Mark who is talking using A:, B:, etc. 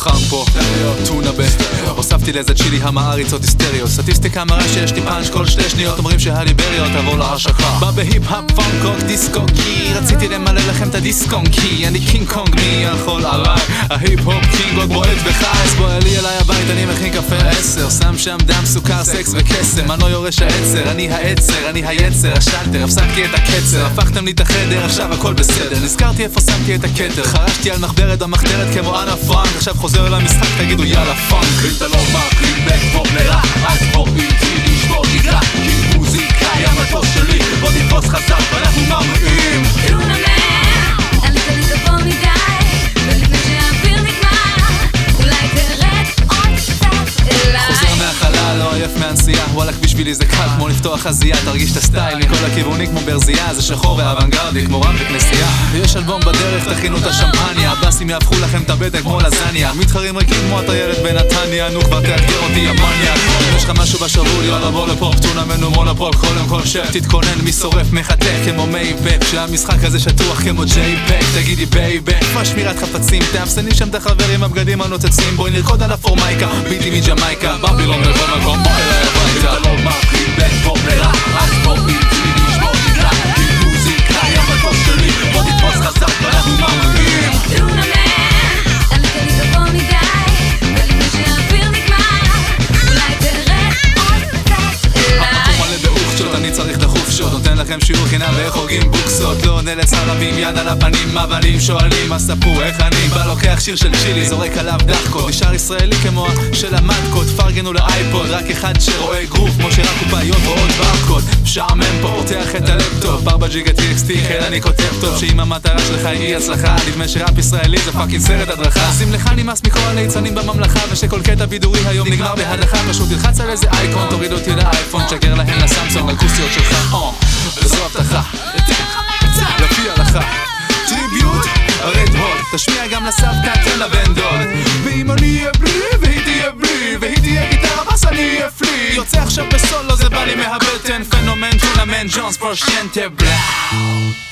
A: חם פה, טונה ב... הוספתי לאיזה צ'ילי המעריצות היסטריות. סטטיסטיקה מראה שיש לי פאנץ' כל שתי שניות אומרים שהליבריות תעבור להשקה בא בהיפ-הופ פאנק רוק דיסקו כי רציתי למלא לכם את ה disk on key אני קינג קונג מי יכול עליי? ההיפ-הופ king עוד בועט וחייס בוא אלי אליי הבית אני מכין קפה עשר שם שם דם סוכר סקס וקסם אני לא יורש העצר אני העצר אני היצר השלטר הפסקתי את הקצר. הפכתם לי את החדר עכשיו הכל בסדר. נזכרתי איפה שמתי את הכתר. חרשתי על מחברת במחתרת כמו אנה פרנק. עכשיו חוזר למשחק תגידו יאללה פאנק.
B: אתה לא מקרין בפורמלה אז בוא
A: מהנסיעה וואלכ בשבילי זה קל כמו לפתוח חזייה. תרגיש את הסטייל מכל הכיוונים כמו ברזייה. זה שחור ואוונגרדי כמו רם וכנסייה. יש אלבום בדרך תכינו את השמפניה. הבאסים יהפכו לכם את הבטן כמו לזניה. מתחרים ריקים כמו הטיילת בנתניה. נו כבר תאתגר אותי המאניה יש לך משהו בשרוול יאללה בוא לפה פטונה מנו מונופול קודם כל שב תתכונן מי שורף מחטא כמו מייבק שהמשחק הזה שטוח כמו ג'ייפק תגידי בייבק מה שמירת חפצים? תאפסני שם את החברים הבגדים הנוצצים. בואי נרקוד על הפורמייקה. ביטי מג'מייקה בבילון בכל מקום לכם שיעור חינם ואיך הוגים בוקסות? לא עונה לצלמים, יד על הפנים מבלים שואלים מה ספרו, איך אני? בא לוקח שיר של צ'ילי זורק עליו דחקות. נשאר ישראלי כמו של המטקות פרגנו ל iPod רק אחד שרואה גרוף כמו שרק קופאיות רואות ברקוד משעמם פה פותח את הלפטופ. 4 ג'יגה TXT כן אני כותב טוב שאם המטרה שלך היא הצלחה נדמה שראפ ישראלי זה fucking סרט הדרכה. שים לך נמאס מכל הליצנים בממלכה ושכל קטע בידורי היום נגמר בהדחה. פשוט תלחץ על איזה אייקון תוריד אותי לאייפון תשגר להם לסמסונג על כוסיות שלך לפי הלכה טריביוט הרד הוד תשמיע גם לסבתא תן לה בן דוד. ואם אני אהיה בלי והיא תהיה בלי והיא תהיה גיטרה בס אני אהיה פלי. יוצא עכשיו בסולו זה בא לי מהבטן. פנומן טונאמן ג'ונס פרושנטה בלאו